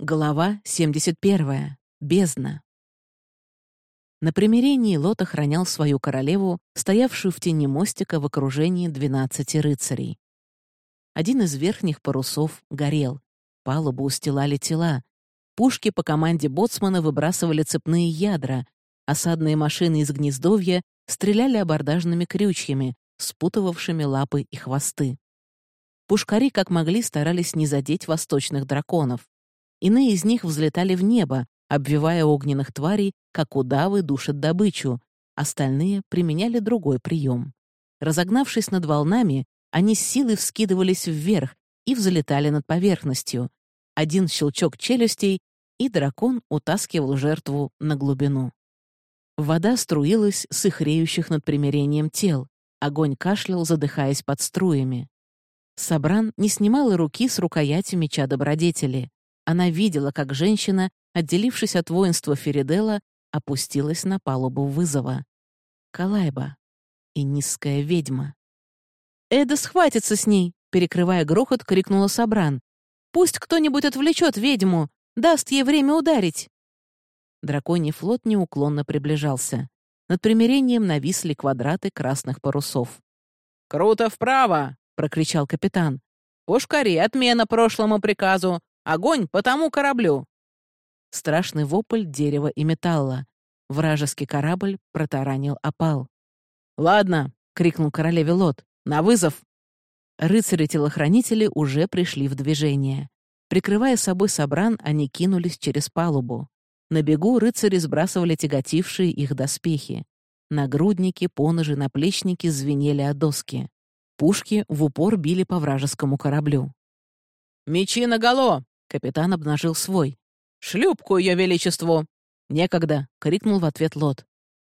Глава 71. Бездна. На примирении Лот охранял свою королеву, стоявшую в тени мостика в окружении двенадцати рыцарей. Один из верхних парусов горел, палубу устилали тела, пушки по команде боцмана выбрасывали цепные ядра, осадные машины из гнездовья стреляли абордажными крючьями, спутывавшими лапы и хвосты. Пушкари как могли старались не задеть восточных драконов. Иные из них взлетали в небо, обвивая огненных тварей, как удавы душат добычу, остальные применяли другой прием. Разогнавшись над волнами, они с силой вскидывались вверх и взлетали над поверхностью. Один щелчок челюстей, и дракон утаскивал жертву на глубину. Вода струилась с их реющих над примирением тел. Огонь кашлял, задыхаясь под струями. Сабран не снимала руки с рукояти Меча Добродетели. Она видела, как женщина, отделившись от воинства Феридела, опустилась на палубу «Вызова». Калайба, инисская ведьма. «Эда схватится с ней!» — перекрывая грохот, крикнула Сабран. «Пусть кто-нибудь отвлечет ведьму! Даст ей время ударить!» Драконий флот неуклонно приближался. Над примирением нависли квадраты красных парусов. «Круто вправо!» — прокричал капитан. «Пушкари, отмена прошлому приказу! Огонь по тому кораблю!» Страшный вопль дерева и металла. Вражеский корабль протаранил опал. «Ладно!» — крикнул королеве Лот. «На вызов!» Рыцари-телохранители уже пришли в движение. Прикрывая собой собран, они кинулись через палубу. На бегу рыцари сбрасывали тяготившие их доспехи. Нагрудники, поножи, наплечники звенели о доски. Пушки в упор били по вражескому кораблю. «Мечи наголо!» Капитан обнажил свой. «Шлюпку ее величеству!» «Некогда!» — крикнул в ответ Лот.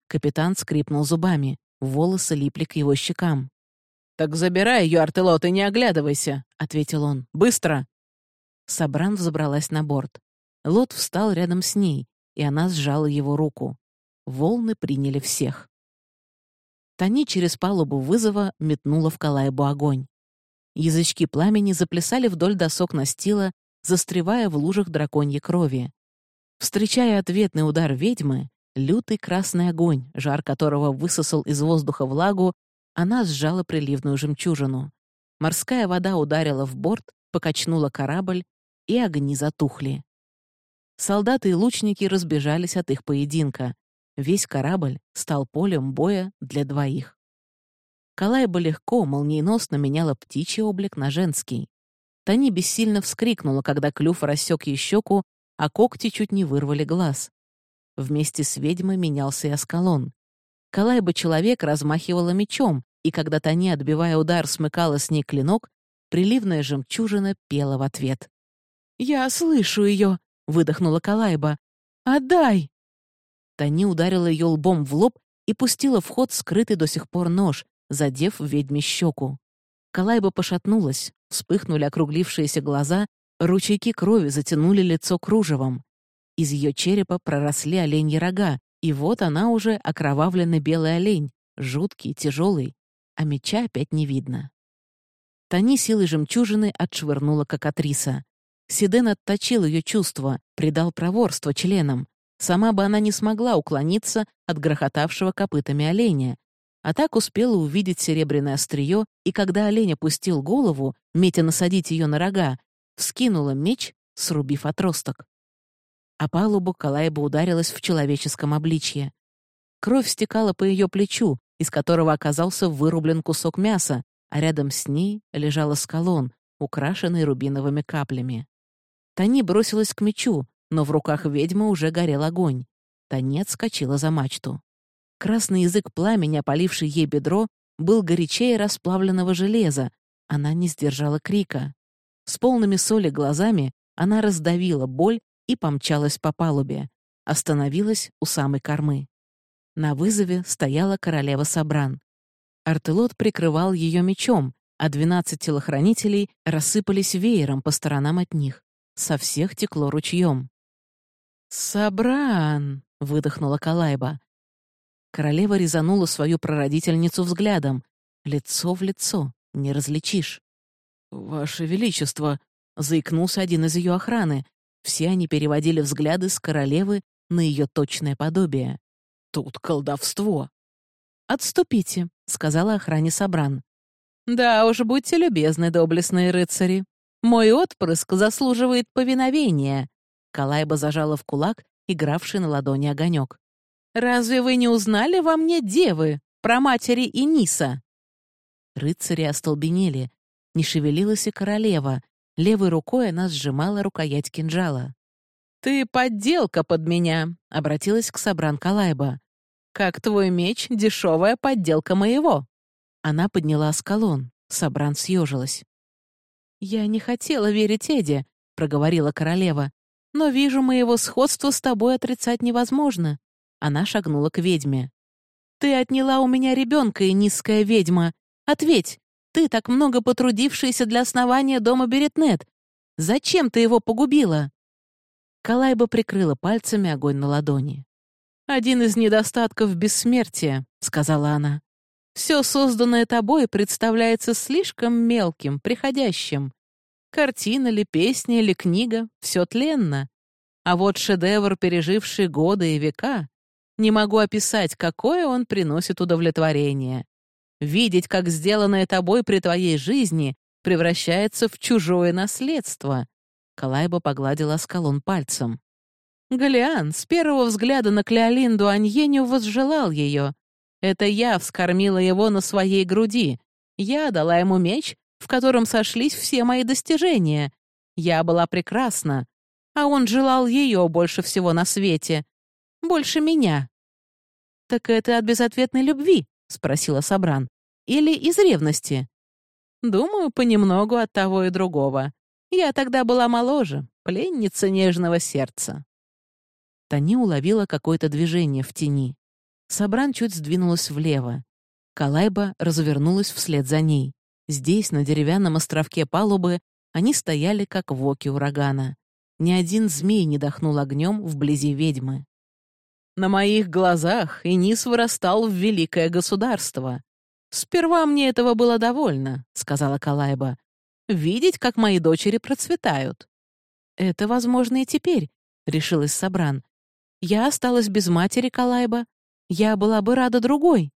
Капитан скрипнул зубами. Волосы липли к его щекам. «Так забирай ее, Артелот, и не оглядывайся!» — ответил он. «Быстро!» Сабран взобралась на борт. Лот встал рядом с ней, и она сжала его руку. Волны приняли всех. Тани через палубу вызова метнула в Калайбу огонь. Язычки пламени заплясали вдоль досок настила, застревая в лужах драконьей крови. Встречая ответный удар ведьмы, лютый красный огонь, жар которого высосал из воздуха влагу, она сжала приливную жемчужину. Морская вода ударила в борт, покачнула корабль, и огни затухли. Солдаты и лучники разбежались от их поединка. Весь корабль стал полем боя для двоих. Калайба легко, молниеносно меняла птичий облик на женский. Тани бессильно вскрикнула, когда клюв рассек ей щеку, а когти чуть не вырвали глаз. Вместе с ведьмой менялся и Аскалон. Калайба-человек размахивала мечом, и когда Тани, отбивая удар, смыкала с ней клинок, приливная жемчужина пела в ответ. «Я слышу ее!» — выдохнула Калайба. «Отдай!» Тани ударила ее лбом в лоб и пустила в ход скрытый до сих пор нож, задев ведьме щеку. Калайба пошатнулась, вспыхнули округлившиеся глаза, ручейки крови затянули лицо кружевом. Из ее черепа проросли оленьи рога, и вот она уже окровавленный белый олень, жуткий, тяжелый, а меча опять не видно. Тани силой жемчужины отшвырнула как актриса. Сиден отточил ее чувства, придал проворство членам. Сама бы она не смогла уклониться от грохотавшего копытами оленя, а так успела увидеть серебряное острие, и когда олень опустил голову, метя насадить ее на рога, вскинула меч, срубив отросток. А палубу Калайба ударилась в человеческом обличье. Кровь стекала по ее плечу, из которого оказался вырублен кусок мяса, а рядом с ней лежала скалон, украшенный рубиновыми каплями. Тани бросилась к мечу, но в руках ведьмы уже горел огонь. Тани отскочила за мачту. Красный язык пламени, опаливший ей бедро, был горячее расплавленного железа. Она не сдержала крика. С полными соли глазами она раздавила боль и помчалась по палубе. Остановилась у самой кормы. На вызове стояла королева Сабран. Артелот прикрывал ее мечом, а двенадцать телохранителей рассыпались веером по сторонам от них. Со всех текло ручьем. «Сабран!» — выдохнула Калайба. Королева резанула свою прародительницу взглядом. Лицо в лицо, не различишь. «Ваше Величество!» — заикнулся один из ее охраны. Все они переводили взгляды с королевы на ее точное подобие. Тут колдовство. «Отступите», — сказала охране Сабран. «Да уж, будьте любезны, доблестные рыцари. Мой отпрыск заслуживает повиновения». Калайба зажала в кулак игравший на ладони огонек. «Разве вы не узнали во мне девы, про матери Иниса?» Рыцари остолбенели. Не шевелилась и королева. Левой рукой она сжимала рукоять кинжала. «Ты подделка под меня», — обратилась к Сабран Калайба. «Как твой меч — дешевая подделка моего». Она подняла скалон. Сабран съежилась. «Я не хотела верить Эде», — проговорила королева. «Но вижу, моего сходства с тобой отрицать невозможно». Она шагнула к ведьме. «Ты отняла у меня ребенка, и низкая ведьма. Ответь, ты так много потрудившаяся для основания дома Беретнет. Зачем ты его погубила?» Калайба прикрыла пальцами огонь на ладони. «Один из недостатков бессмертия», — сказала она. «Все созданное тобой представляется слишком мелким, приходящим. Картина ли, песня или книга — все тленно. А вот шедевр, переживший годы и века, не могу описать, какое он приносит удовлетворение. Видеть, как сделанное тобой при твоей жизни превращается в чужое наследство, Калайба погладила скалон пальцем. Галиан с первого взгляда на Клеолинду Аньеню возжелал ее. Это я вскормила его на своей груди. Я дала ему меч, в котором сошлись все мои достижения. Я была прекрасна, а он желал ее больше всего на свете. Больше меня. «Так это от безответной любви?» — спросила Сабран. «Или из ревности?» «Думаю, понемногу от того и другого. Я тогда была моложе, пленница нежного сердца». Тани уловила какое-то движение в тени. Сабран чуть сдвинулась влево. Калайба развернулась вслед за ней. Здесь, на деревянном островке палубы, они стояли, как воки урагана. Ни один змей не дохнул огнем вблизи ведьмы. «На моих глазах Инис вырастал в великое государство. Сперва мне этого было довольно», — сказала Калайба видеть, как мои дочери процветают. Это возможно и теперь, решилась Сабран. Я осталась без матери Калайба. Я была бы рада другой.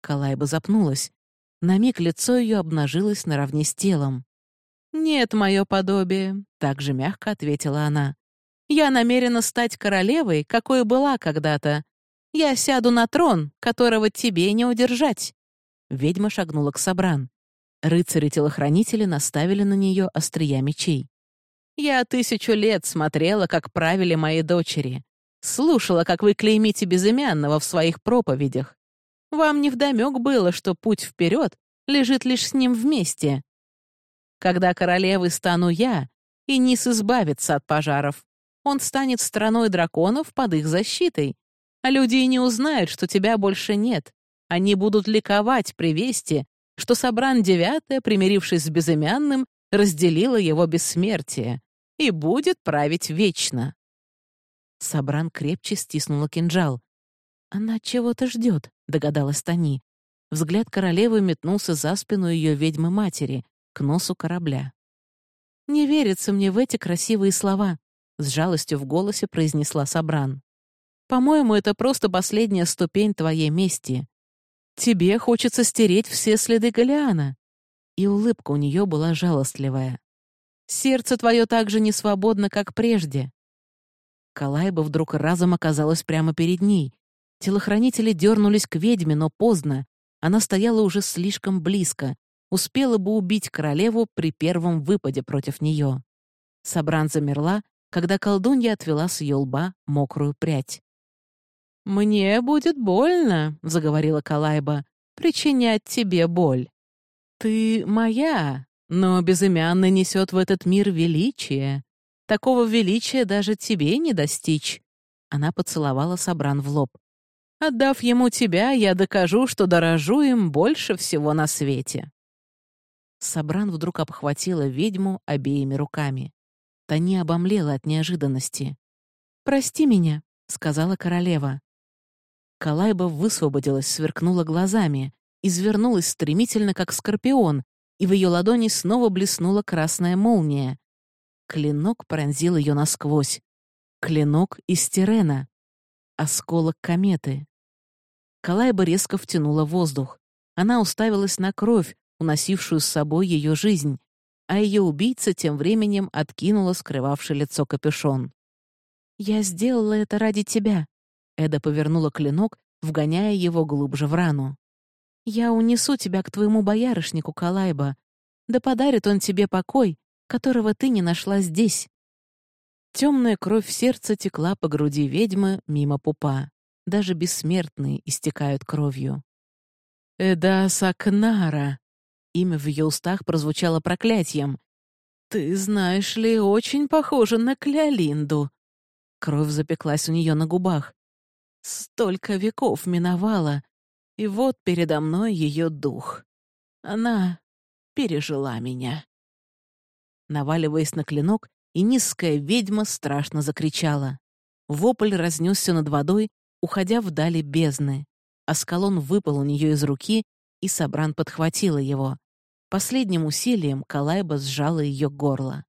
Калайба запнулась. На миг лицо ее обнажилось наравне с телом. «Нет, мое подобие», — так же мягко ответила она. «Я намерена стать королевой, какой была когда-то. Я сяду на трон, которого тебе не удержать». Ведьма шагнула к Сабран. Рыцари-телохранители наставили на нее острия мечей. «Я тысячу лет смотрела, как правили мои дочери. Слушала, как вы клеймите безымянного в своих проповедях. Вам невдомёк было, что путь вперед лежит лишь с ним вместе. Когда королевой стану я, и Низ избавится от пожаров. Он станет страной драконов под их защитой. А люди и не узнают, что тебя больше нет. Они будут ликовать при вести, что Сабран Девятая, примирившись с безымянным, разделила его бессмертие и будет править вечно. Сабран крепче стиснула кинжал. «Она чего-то ждет», — догадалась Тани. Взгляд королевы метнулся за спину ее ведьмы-матери, к носу корабля. «Не верится мне в эти красивые слова», — с жалостью в голосе произнесла Сабран. «По-моему, это просто последняя ступень твоей мести. Тебе хочется стереть все следы Голиана». И улыбка у нее была жалостливая. «Сердце твое так же не свободно, как прежде». Калайба вдруг разом оказалась прямо перед ней. Телохранители дернулись к ведьме, но поздно. Она стояла уже слишком близко. Успела бы убить королеву при первом выпаде против нее. Сабран замерла, когда колдунья отвела с ее лба мокрую прядь. «Мне будет больно», — заговорила Калайба, — «причинять тебе боль. Ты моя, но безымянный несет в этот мир величие. Такого величия даже тебе не достичь». Она поцеловала Сабран в лоб. «Отдав ему тебя, я докажу, что дорожу им больше всего на свете». Сабран вдруг обхватила ведьму обеими руками. Та не обомлела от неожиданности. «Прости меня», — сказала королева. Калайба высвободилась, сверкнула глазами, извернулась стремительно, как скорпион, и в ее ладони снова блеснула красная молния. Клинок пронзил ее насквозь. Клинок из Тирена. Осколок кометы. Калайба резко втянула воздух. Она уставилась на кровь, уносившую с собой ее жизнь, а ее убийца тем временем откинула скрывавший лицо капюшон. «Я сделала это ради тебя», — Эда повернула клинок, вгоняя его глубже в рану. «Я унесу тебя к твоему боярышнику, Калайба. Да подарит он тебе покой, которого ты не нашла здесь». Темная кровь сердца текла по груди ведьмы мимо пупа. Даже бессмертные истекают кровью. «Эда Сакнара!» Имя в ее устах прозвучало проклятием. «Ты, знаешь ли, очень похожа на Клеолинду». Кровь запеклась у нее на губах. Столько веков миновало, и вот передо мной ее дух. Она пережила меня. Наваливаясь на клинок, и низкая ведьма страшно закричала. Вопль разнесся над водой, уходя вдали бездны. Аскалон выпал у нее из руки, и Сабран подхватила его. Последним усилием Калайба сжала ее горло.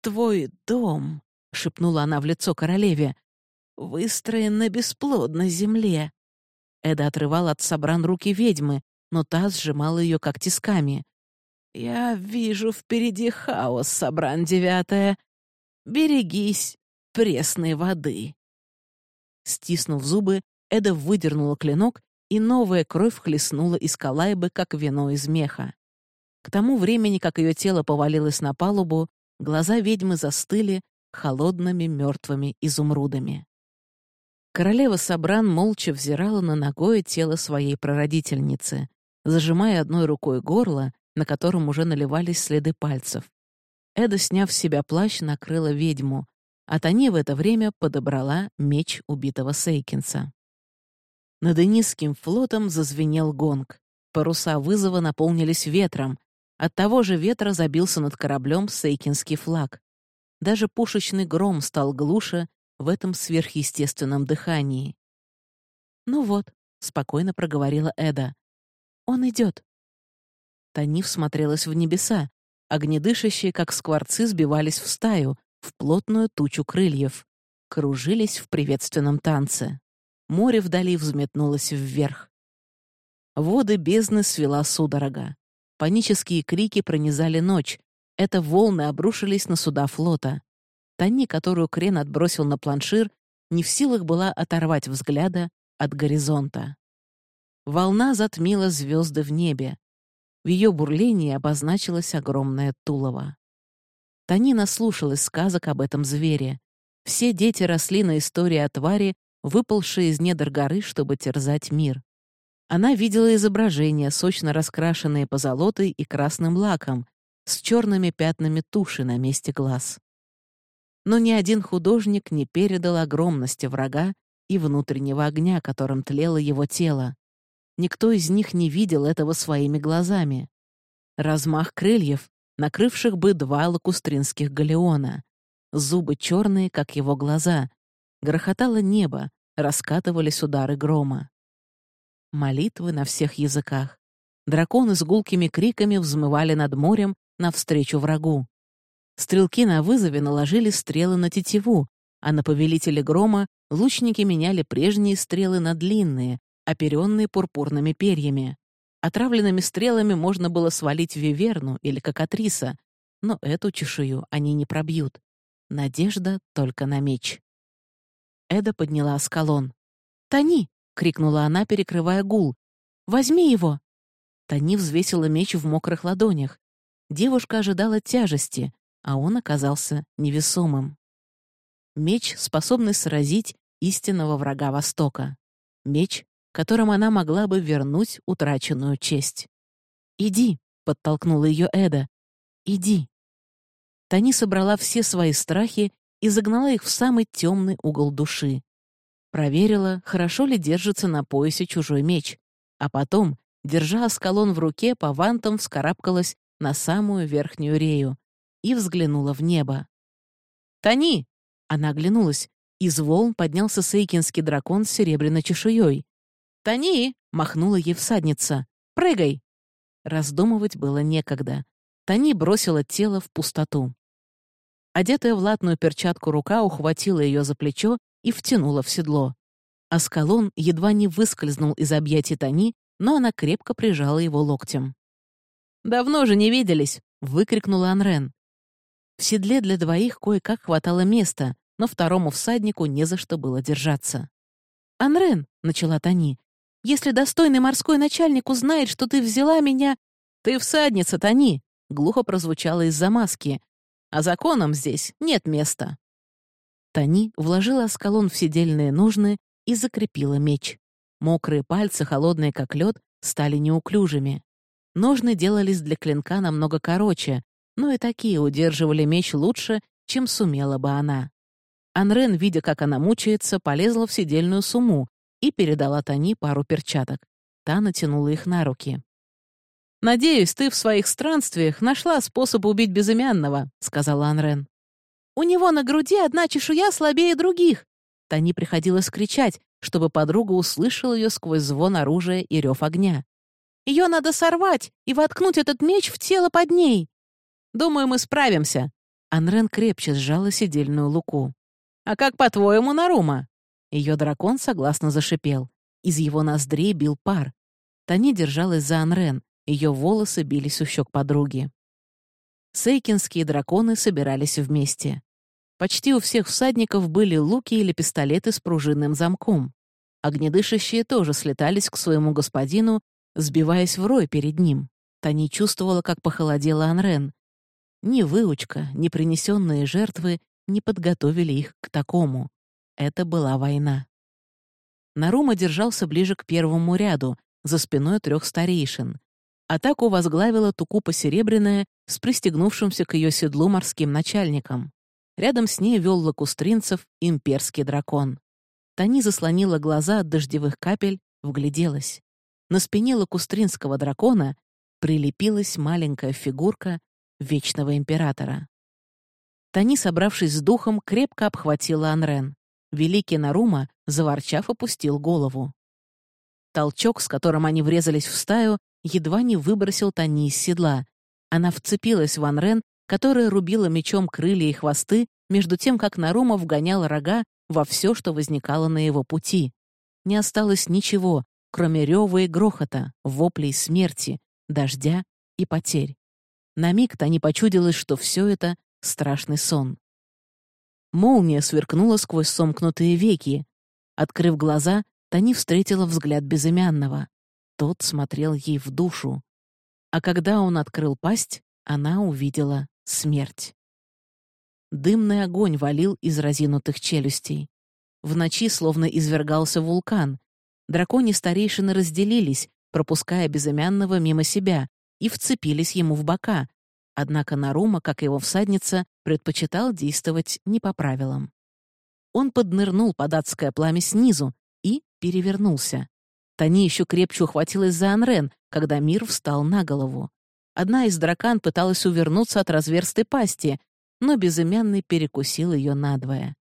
«Твой дом», — шепнула она в лицо королеве, — «выстроен на бесплодной земле». Эда отрывала от Сабран руки ведьмы, но та сжимала ее как. «Я вижу впереди хаос, Сабран девятая. Берегись пресной воды». Стиснув зубы, Эда выдернула клинок, и новая кровь хлестнула из Калайбы, как вино из меха. К тому времени, как ее тело повалилось на палубу, глаза ведьмы застыли холодными мертвыми изумрудами. Королева Сабран молча взирала на ногое тело своей прародительницы, зажимая одной рукой горло, на котором уже наливались следы пальцев. Эда, сняв с себя плащ, накрыла ведьму, а Тони в это время подобрала меч убитого Сейкинса. Над Энисским флотом зазвенел гонг. Паруса вызова наполнились ветром, от того же ветра забился над кораблем сейкинский флаг. Даже пушечный гром стал глуше в этом сверхъестественном дыхании. «Ну вот», — спокойно проговорила Эда. «Он идет». Танив смотрелась в небеса. Огнедышащие, как скворцы, сбивались в стаю, в плотную тучу крыльев. Кружились в приветственном танце. Море вдали взметнулось вверх. Воды бездны свела судорога. Панические крики пронизали ночь. Это волны обрушились на суда флота. Тани, которую Крен отбросил на планшир, не в силах была оторвать взгляда от горизонта. Волна затмила звезды в небе. В ее бурлении обозначилось огромное тулово. Тани наслушалась сказок об этом звере. Все дети росли на истории о твари, выпалшей из недр горы, чтобы терзать мир. Она видела изображения, сочно раскрашенные позолотой и красным лаком, с черными пятнами туши на месте глаз. Но ни один художник не передал огромности врага и внутреннего огня, которым тлело его тело. Никто из них не видел этого своими глазами. Размах крыльев, накрывших бы два лакустринских галеона. Зубы черные, как его глаза. Грохотало небо, раскатывались удары грома. Молитвы на всех языках. Драконы с гулкими криками взмывали над морем навстречу врагу. Стрелки на вызове наложили стрелы на тетиву, а на повелителе грома лучники меняли прежние стрелы на длинные, оперенные пурпурными перьями. Отравленными стрелами можно было свалить виверну или кокатриса, но эту чешую они не пробьют. Надежда только на меч. Эда подняла скалон. «Тони!» — крикнула она, перекрывая гул. «Возьми его!» Тани взвесила меч в мокрых ладонях. Девушка ожидала тяжести, а он оказался невесомым. Меч, способный сразить истинного врага Востока. Меч, которым она могла бы вернуть утраченную честь. «Иди», — подтолкнула ее Эда. «Иди». Тани собрала все свои страхи и загнала их в самый темный угол души. Проверила, хорошо ли держится на поясе чужой меч, а потом, держа осколон в руке, по вантам вскарабкалась на самую верхнюю рею и взглянула в небо. «Тони!» — она оглянулась. Из волн поднялся сейкинский дракон с серебряной чешуей. «Тони!» — махнула ей всадница. «Прыгай!» Раздумывать было некогда. Тони бросила тело в пустоту. Одетая в латную перчатку рука ухватила ее за плечо и втянула в седло. Аскалон едва не выскользнул из объятий Тони, но она крепко прижала его локтем. «Давно же не виделись!» — выкрикнула Анрен. В седле для двоих кое-как хватало места, но второму всаднику не за что было держаться. «Анрен», — начала Тони, — «если достойный морской начальник узнает, что ты взяла меня...» «Ты всадница, Тони!» — глухо прозвучало из-за маски. «А законам здесь нет места». Тони вложила Аскалон в седельные ножны и закрепила меч. Мокрые пальцы, холодные как лед, стали неуклюжими. Ножны делались для клинка намного короче, но и такие удерживали меч лучше, чем сумела бы она. Анрен, видя, как она мучается, полезла в сидельную сумму и передала Тони пару перчаток. Та натянула их на руки. «Надеюсь, ты в своих странствиях нашла способ убить безымянного», — сказала Анрен. «У него на груди одна чешуя слабее других». Тони приходилось кричать, чтобы подруга услышала ее сквозь звон оружия и рев огня. Ее надо сорвать и воткнуть этот меч в тело под ней. Думаю, мы справимся». Анрен крепче сжала седельную луку. «А как, по-твоему, Нарума?» Ее дракон согласно зашипел. Из его ноздрей бил пар. Тани держалась за Анрен, ее волосы бились у щек подруги. Сейкинские драконы собирались вместе. Почти у всех всадников были луки или пистолеты с пружинным замком. Огнедышащие тоже слетались к своему господину сбиваясь в рой перед ним. Тани чувствовала, как похолодела Анрен. Ни выучка, ни принесенные жертвы не подготовили их к такому. Это была война. Нарума держался ближе к первому ряду, за спиной трех старейшин. Атаку возглавила Тукупа Серебряная с пристегнувшимся к ее седлу морским начальником. Рядом с ней вел лакустринцев имперский дракон. Тани заслонила глаза от дождевых капель, вгляделась. На спине лакустринского дракона прилепилась маленькая фигурка Вечного Императора. Тани, собравшись с духом, крепко обхватила Анрен. Великий Нарума, заворчав, опустил голову. Толчок, с которым они врезались в стаю, едва не выбросил Тани из седла. Она вцепилась в Анрен, которая рубила мечом крылья и хвосты, между тем, как Нарума вгонял рога во все, что возникало на его пути. Не осталось ничего, кроме рева и грохота, воплей смерти, дождя и потерь. На миг Тани почудилось, что все это — страшный сон. Молния сверкнула сквозь сомкнутые веки. Открыв глаза, Тани встретила взгляд безымянного. Тот смотрел ей в душу. А когда он открыл пасть, она увидела смерть. Дымный огонь валил из разинутых челюстей. В ночи словно извергался вулкан, дракони старейшины разделились, пропуская безымянного мимо себя, и вцепились ему в бока. Однако Нарума, как его всадница, предпочитал действовать не по правилам. Он поднырнул под адское пламя снизу и перевернулся. Тани еще крепче ухватилась за Анрен, когда мир встал на голову. Одна из дракан пыталась увернуться от разверстой пасти, но безымянный перекусил ее надвое.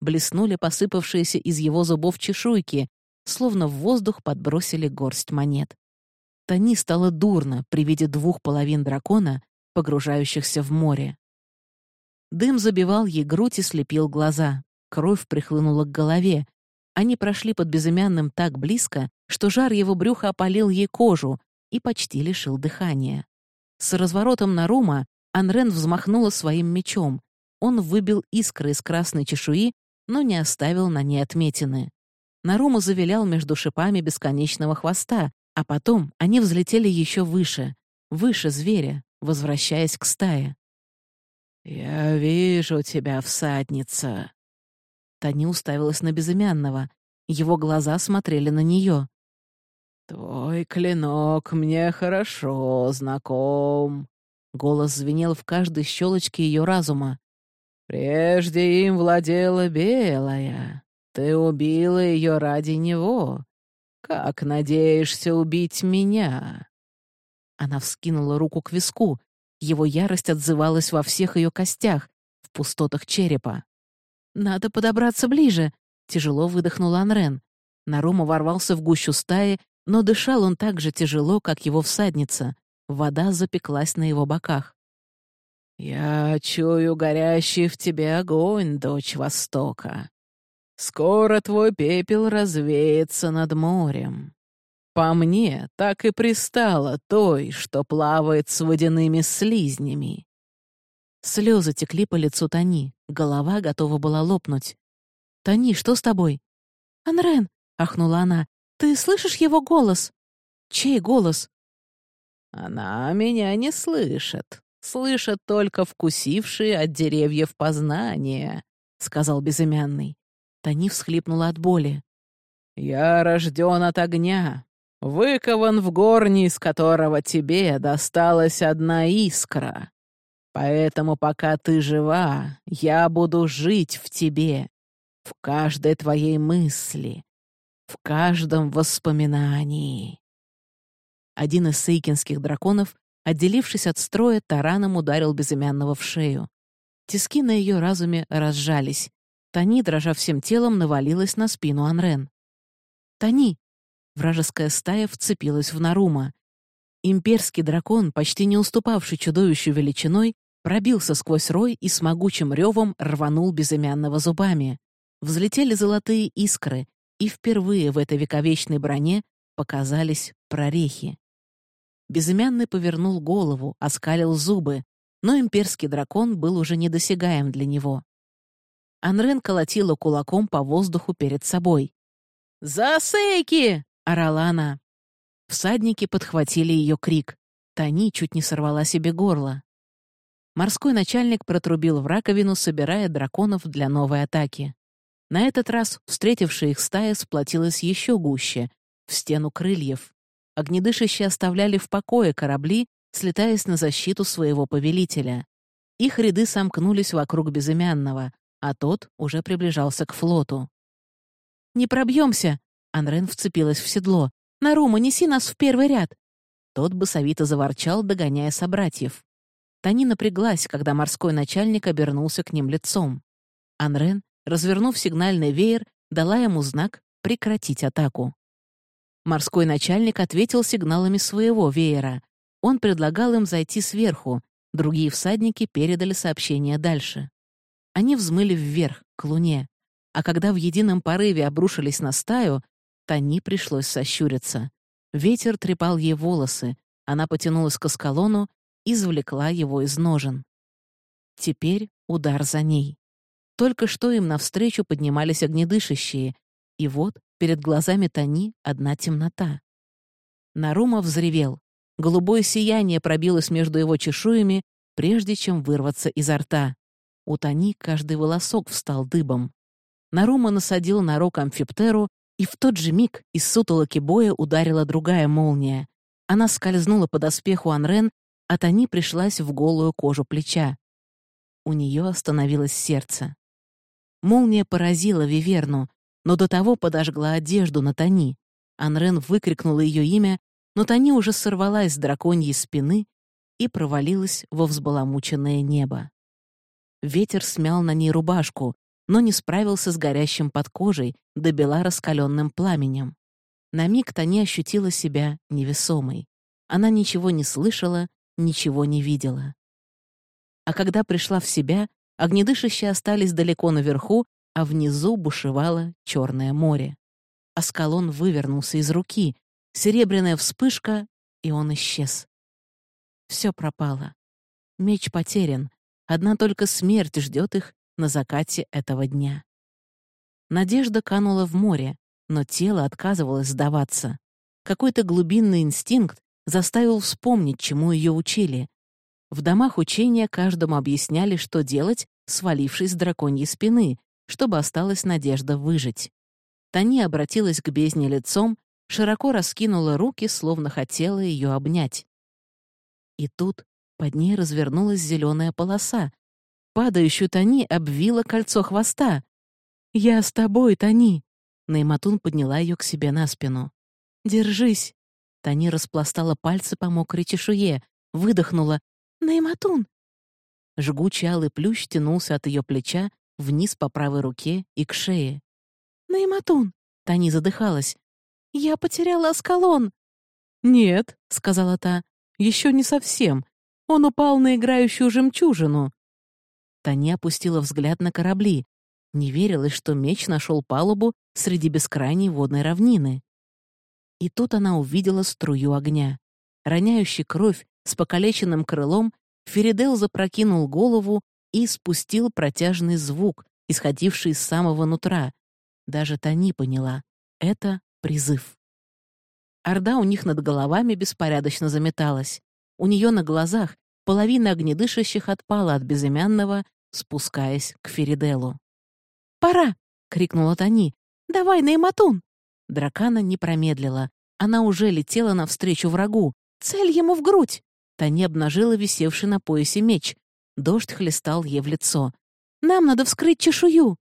Блеснули посыпавшиеся из его зубов чешуйки, словно в воздух подбросили горсть монет. Тони стало дурно при виде двух половин дракона, погружающихся в море. Дым забивал ей грудь и слепил глаза. Кровь прихлынула к голове. Они прошли под безымянным так близко, что жар его брюха опалил ей кожу и почти лишил дыхания. С разворотом на Рума Анрен взмахнула своим мечом. Он выбил искры из красной чешуи, но не оставил на ней отметины. Нарума завилял между шипами бесконечного хвоста, а потом они взлетели еще выше, выше зверя, возвращаясь к стае. «Я вижу тебя, всадница!» Тани уставилась на безымянного. Его глаза смотрели на нее. «Твой клинок мне хорошо знаком». Голос звенел в каждой щелочке ее разума. «Прежде им владела белая. Ты убила ее ради него. Как надеешься убить меня?» Она вскинула руку к виску. Его ярость отзывалась во всех ее костях, в пустотах черепа. «Надо подобраться ближе», — тяжело выдохнула Анрен. Нарума ворвался в гущу стаи, но дышал он так же тяжело, как его всадница. Вода запеклась на его боках. «Я чую горящий в тебе огонь, дочь Востока. Скоро твой пепел развеется над морем. По мне, так и пристало той, что плавает с водяными слизнями». Слезы текли по лицу Тони, голова готова была лопнуть. «Тони, что с тобой?» «Анрен!» — ахнула она. «Ты слышишь его голос?» «Чей голос?» «Она меня не слышит. Слышат только вкусившие от деревьев познания», — сказал безымянный. Тони всхлипнула от боли. «Я рожден от огня, выкован в горне, из которого тебе досталась одна искра. Поэтому пока ты жива, я буду жить в тебе, в каждой твоей мысли, в каждом воспоминании». Один из сейкинских драконов, отделившись от строя, тараном ударил безымянного в шею. Тиски на ее разуме разжались. Тани, дрожа всем телом, навалилась на спину Анрен. «Тани!» Вражеская стая вцепилась в Нарума. Имперский дракон, почти не уступавший чудовищу величиной, пробился сквозь рой и с могучим ревом рванул безымянного зубами. Взлетели золотые искры, и впервые в этой вековечной броне показались прорехи. Безымянный повернул голову, оскалил зубы, но имперский дракон был уже недосягаем для него. Анрен колотила кулаком по воздуху перед собой. «Засейки!» — орала она. Всадники подхватили ее крик. Тани чуть не сорвала себе горло. Морской начальник протрубил в раковину, собирая драконов для новой атаки. На этот раз встретившая их стая сплотилась еще гуще, в стену крыльев. Огнедышащие оставляли в покое корабли, слетаясь на защиту своего повелителя. Их ряды сомкнулись вокруг безымянного, а тот уже приближался к флоту. «Не пробьемся!» — Анрен вцепилась в седло. «Нарума, неси нас в первый ряд!» Тот басовито заворчал, догоняя собратьев. Тани напряглась, когда морской начальник обернулся к ним лицом. Анрен, развернув сигнальный веер, дала ему знак прекратить атаку. Морской начальник ответил сигналами своего веера. Он предлагал им зайти сверху, другие всадники передали сообщение дальше. Они взмыли вверх, к луне, а когда в едином порыве обрушились на стаю, Тани пришлось сощуриться. Ветер трепал ей волосы, она потянулась к эскалону и извлекла его из ножен. Теперь удар за ней. Только что им навстречу поднимались огнедышащие, и вот перед глазами Тони одна темнота. Нарума взревел. Голубое сияние пробилось между его чешуями, прежде чем вырваться изо рта. У Тони каждый волосок встал дыбом. Нарума насадил на рог амфиптеру, и в тот же миг из сутолоки боя ударила другая молния. Она скользнула по доспеху Анрен, а Тони пришлась в голую кожу плеча. У нее остановилось сердце. Молния поразила Виверну, но до того подожгла одежду на Тони. Анрен выкрикнула ее имя, но Тони уже сорвалась с драконьей спины и провалилась во взбаламученное небо. Ветер смял на ней рубашку, но не справился с горящим под кожей, добила раскаленным пламенем. На миг Тони ощутила себя невесомой. Она ничего не слышала, ничего не видела. А когда пришла в себя, огнедышащие остались далеко наверху, а внизу бушевало Черное море. Аскалон вывернулся из руки, серебряная вспышка, и он исчез. Все пропало. Меч потерян, одна только смерть ждет их на закате этого дня. Надежда канула в море, но тело отказывалось сдаваться. Какой-то глубинный инстинкт заставил вспомнить, чему ее учили. В домах учения каждому объясняли, что делать, свалившись с драконьей спины, чтобы осталась надежда выжить. Тани обратилась к бездне лицом, широко раскинула руки, словно хотела ее обнять. И тут под ней развернулась зеленая полоса. Падающую Тани обвила кольцо хвоста. «Я с тобой, Тани!» Нейматун подняла ее к себе на спину. «Держись!» Тани распластала пальцы по мокрой чешуе, выдохнула. «Нейматун!» Жгучий алый плющ тянулся от ее плеча вниз по правой руке и к шее. «Нейматун!» — Тани задыхалась. «Я потеряла Аскалон!» «Нет», — сказала та, — «еще не совсем. Он упал на играющую жемчужину. Таня опустила взгляд на корабли. Не верилось, что меч нашел палубу среди бескрайней водной равнины. И тут она увидела струю огня. Роняющий кровь с покалеченным крылом, Феридел запрокинул голову и спустил протяжный звук, исходивший из самого нутра. Даже Тани поняла — это призыв. Орда у них над головами беспорядочно заметалась. У нее на глазах половина огнедышащих отпала от безымянного, спускаясь к Фериделу. «Пора!» — крикнула Тани. «Давай, Нейматун!» Дракана не промедлила. Она уже летела навстречу врагу. «Цель ему в грудь!» Тани обнажила висевший на поясе меч. Дождь хлестал ей в лицо. «Нам надо вскрыть чешую!»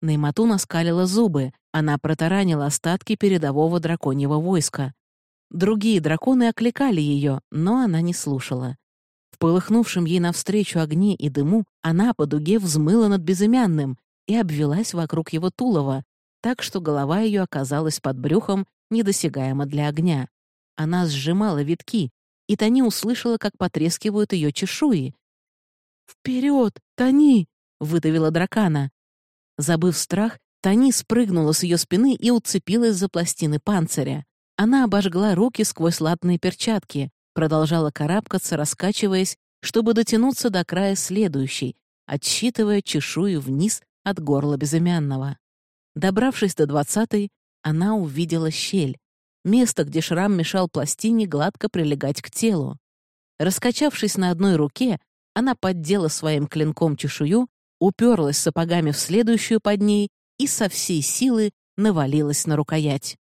Нейматун оскалила зубы. Она протаранила остатки передового драконьего войска. Другие драконы окликали ее, но она не слушала. В полыхнувшем ей навстречу огне и дыму она по дуге взмыла над безымянным и обвелась вокруг его тулова, так что голова ее оказалась под брюхом, недосягаема для огня. Она сжимала витки, и Тони услышала, как потрескивают ее чешуи. «Вперед, Тони!» — выдавила дракана. Забыв страх, Тони спрыгнула с ее спины и уцепилась за пластины панциря. Она обожгла руки сквозь латные перчатки, продолжала карабкаться, раскачиваясь, чтобы дотянуться до края следующей, отсчитывая чешую вниз от горла безымянного. Добравшись до двадцатой, она увидела щель, место, где шрам мешал пластине гладко прилегать к телу. Раскачавшись на одной руке, она поддела своим клинком чешую, уперлась сапогами в следующую под ней и со всей силы навалилась на рукоять.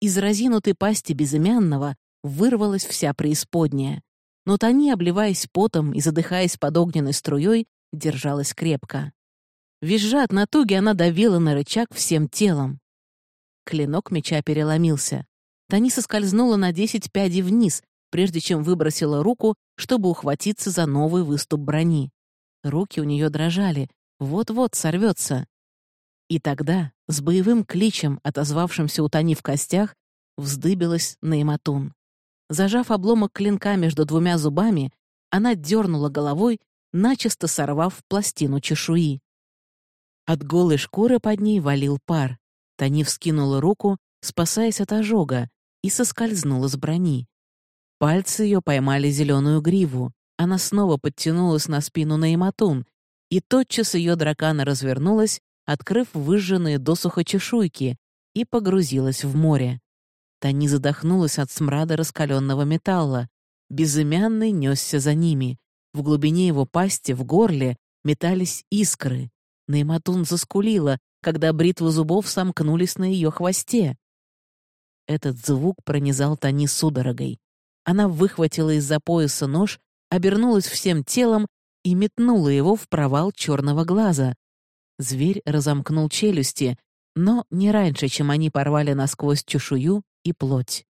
Из разинутой пасти безымянного вырвалась вся преисподняя, но Тони, обливаясь потом и задыхаясь под огненной струей, держалась крепко. Визжа от натуги, она давила на рычаг всем телом. Клинок меча переломился. Тони соскользнула на десять пядей вниз, прежде чем выбросила руку, чтобы ухватиться за новый выступ брони. Руки у нее дрожали, вот-вот сорвется. И тогда, с боевым кличем, отозвавшимся у Тони в костях, вздыбилась Нейматун. Зажав обломок клинка между двумя зубами, она дернула головой, начисто сорвав пластину чешуи. От голой шкуры под ней валил пар. Тани вскинула руку, спасаясь от ожога, и соскользнула с брони. Пальцы ее поймали зеленую гриву. Она снова подтянулась на спину Наиматун, и тотчас ее дракана развернулась, открыв выжженные досуха чешуйки, и погрузилась в море. Тани задохнулась от смрада раскаленного металла. Безымянный несся за ними. В глубине его пасти, в горле, метались искры. Нейматун заскулила, когда бритвы зубов сомкнулись на ее хвосте. Этот звук пронизал Тани судорогой. Она выхватила из-за пояса нож, обернулась всем телом и метнула его в провал черного глаза. Зверь разомкнул челюсти, но не раньше, чем они порвали насквозь чешую и плоть.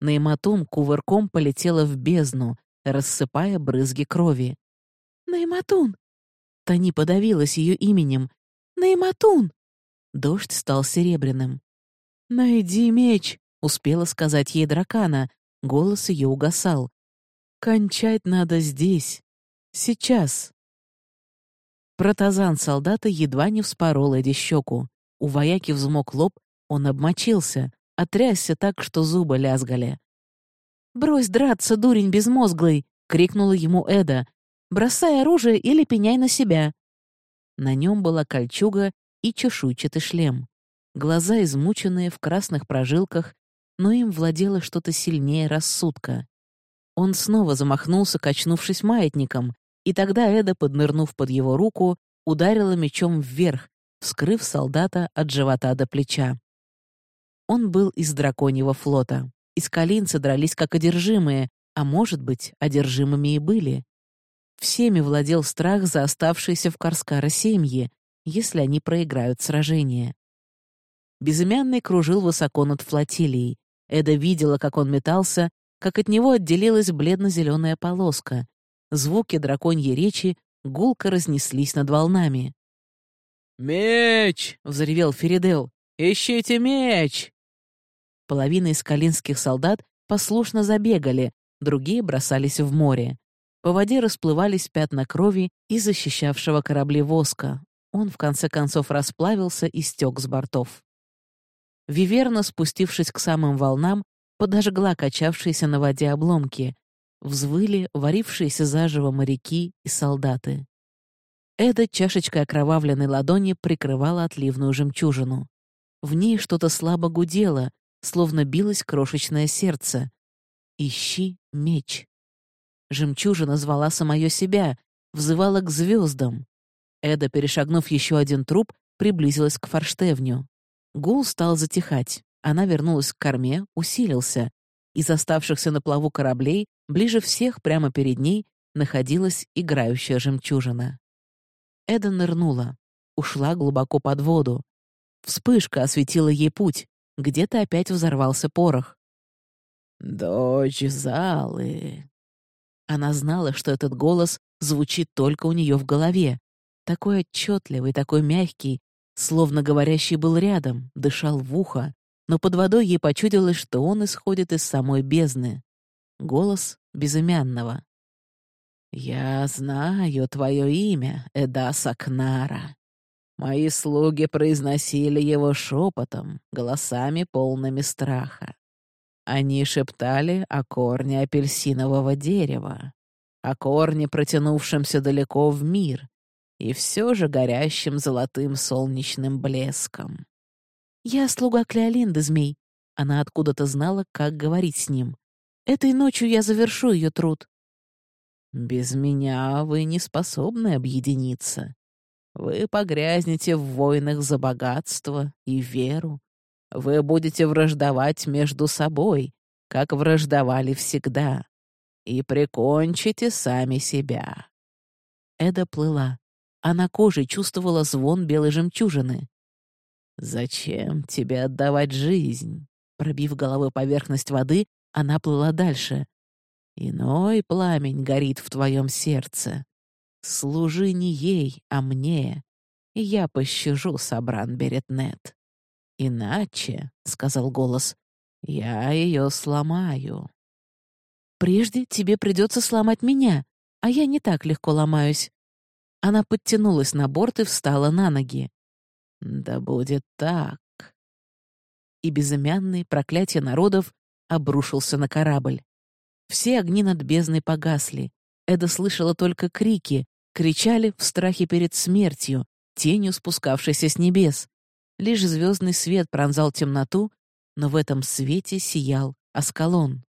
Нейматун кувырком полетела в бездну, рассыпая брызги крови. «Нейматун!» Тани подавилась ее именем. «Нейматун!» Дождь стал серебряным. «Найди меч!» — успела сказать ей дракана. Голос ее угасал. «Кончать надо здесь. Сейчас!» Протазан солдата едва не вспорол Эдди щеку. У вояки взмок лоб, он обмочился, отрясся так, что зубы лязгали. «Брось драться, дурень безмозглый!» — крикнула ему Эда. «Бросай оружие или пеняй на себя!» На нем была кольчуга и чешуйчатый шлем. Глаза измученные в красных прожилках, но им владело что-то сильнее рассудка. Он снова замахнулся, качнувшись маятником, и тогда Эда, поднырнув под его руку, ударила мечом вверх, вскрыв солдата от живота до плеча. Он был из драконьего флота. Искалинцы дрались как одержимые, а может быть, одержимыми и были. Всеми владел страх за оставшиеся в Карскара семьи, если они проиграют сражение. Безымянный кружил высоко над флотилией. Эда видела, как он метался, как от него отделилась бледно-зеленая полоска. Звуки драконьей речи гулко разнеслись над волнами. «Меч!» — взревел Феридел. «Ищите меч!» Половина искалинских солдат послушно забегали, другие бросались в море. По воде расплывались пятна крови и защищавшего корабли воска. Он, в конце концов, расплавился и стек с бортов. Виверна, спустившись к самым волнам, подожгла качавшиеся на воде обломки. Взвыли варившиеся заживо моряки и солдаты. Эда чашечкой окровавленной ладони прикрывала отливную жемчужину. В ней что-то слабо гудело, словно билось крошечное сердце. «Ищи меч». Жемчужина звала самое себя, взывала к звездам. Эда, перешагнув еще один труп, приблизилась к форштевню. Гул стал затихать. Она вернулась к корме, усилился. Из оставшихся на плаву кораблей, ближе всех, прямо перед ней, находилась играющая жемчужина. Эда нырнула, ушла глубоко под воду. Вспышка осветила ей путь. Где-то опять взорвался порох. «Дочь Залы». Она знала, что этот голос звучит только у нее в голове. Такой отчетливый, такой мягкий, словно говорящий был рядом, дышал в ухо, но под водой ей почудилось, что он исходит из самой бездны. Голос безымянного. «Я знаю твое имя, Эдаса Кнара. Мои слуги произносили его шепотом, голосами полными страха. Они шептали о корне апельсинового дерева, о корне, протянувшемся далеко в мир, и все же горящим золотым солнечным блеском. «Я слуга Клеолинды, змей». Она откуда-то знала, как говорить с ним. «Этой ночью я завершу ее труд». «Без меня вы не способны объединиться. Вы погрязнете в войнах за богатство и веру. Вы будете враждовать между собой, как враждовали всегда, и прикончите сами себя». Эда плыла. Она кожей чувствовала звон белой жемчужины. «Зачем тебе отдавать жизнь?» Пробив головой поверхность воды, она плыла дальше. «Иной пламень горит в твоем сердце. Служи не ей, а мне, и я пощажу Сабран Беретнет. Иначе, — сказал голос, — я ее сломаю». «Прежде тебе придется сломать меня, а я не так легко ломаюсь». Она подтянулась на борт и встала на ноги. Да будет так. И безымянный, проклятие народов, обрушился на корабль. Все огни над бездной погасли. Эда слышала только крики, кричали в страхе перед смертью, тенью спускавшейся с небес. Лишь звездный свет пронзал темноту, но в этом свете сиял Аскалон.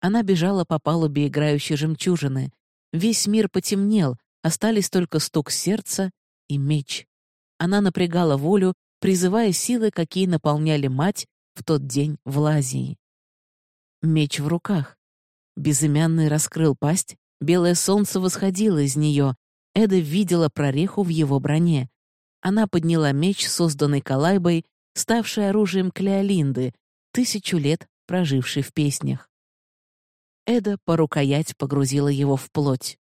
Она бежала по палубе играющей жемчужины. Весь мир потемнел, остались только стук сердца и меч. Она напрягала волю, призывая силы, какие наполняли мать в тот день в Лазии. Меч в руках. Безымянный раскрыл пасть, белое солнце восходило из нее. Эда видела прореху в его броне. Она подняла меч, созданный Калайбой, ставший оружием Клеолинды, тысячу лет проживший в песнях. Эда по рукоять погрузила его в плоть.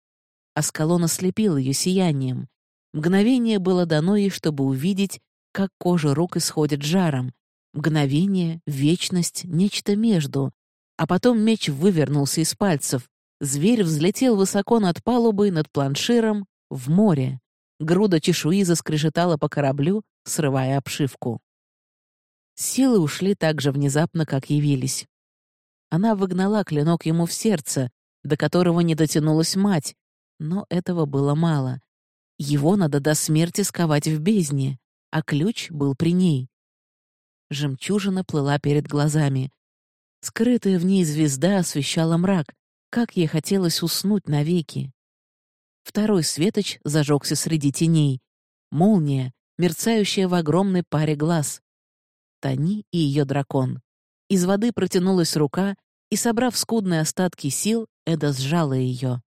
Аскалон ослепил ее сиянием. Мгновение было дано ей, чтобы увидеть, как кожа рук исходит жаром. Мгновение, вечность, нечто между. А потом меч вывернулся из пальцев. Зверь взлетел высоко над палубой, над планширом, в море. Груда чешуи заскрежетала по кораблю, срывая обшивку. Силы ушли так же внезапно, как явились. Она выгнала клинок ему в сердце, до которого не дотянулась мать, но этого было мало. Его надо до смерти сковать в бездне, а ключ был при ней. Жемчужина плыла перед глазами. Скрытая в ней звезда освещала мрак, как ей хотелось уснуть навеки. Второй светоч зажегся среди теней. Молния, мерцающая в огромной паре глаз. Тани и ее дракон. Из воды протянулась рука, и, собрав скудные остатки сил, Эда сжала ее.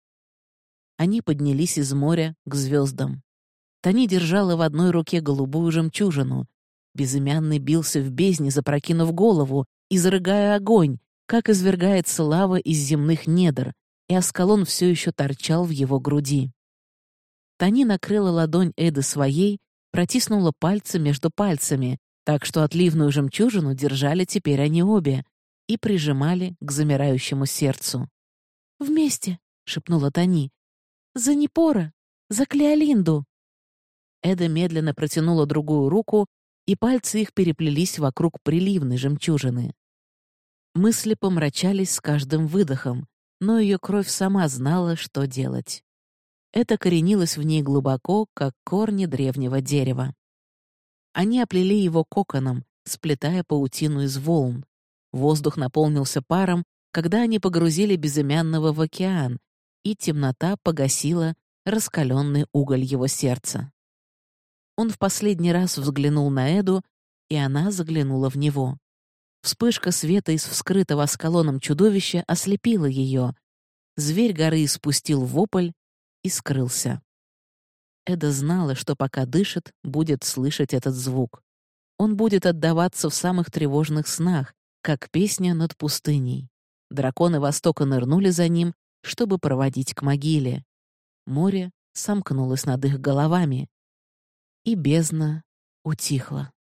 Они поднялись из моря к звездам. Тани держала в одной руке голубую жемчужину. Безымянный бился в бездне, запрокинув голову, изрыгая огонь, как извергается лава из земных недр, и Аскалон все еще торчал в его груди. Тани накрыла ладонь Эды своей, протиснула пальцы между пальцами, так что отливную жемчужину держали теперь они обе и прижимали к замирающему сердцу. «Вместе», — шепнула Тони. «За Непора! За Клеолинду!» Эда медленно протянула другую руку, и пальцы их переплелись вокруг приливной жемчужины. Мысли помрачались с каждым выдохом, но ее кровь сама знала, что делать. Это коренилось в ней глубоко, как корни древнего дерева. Они оплели его коконом, сплетая паутину из волн. Воздух наполнился паром, когда они погрузили безымянного в океан, и темнота погасила раскаленный уголь его сердца. Он в последний раз взглянул на Эду, и она заглянула в него. Вспышка света из вскрытого скалоном чудовища ослепила ее. Зверь горы испустил вопль и скрылся. Эда знала, что пока дышит, будет слышать этот звук. Он будет отдаваться в самых тревожных снах, как песня над пустыней. Драконы Востока нырнули за ним, чтобы проводить к могиле. Море сомкнулось над их головами, и бездна утихла.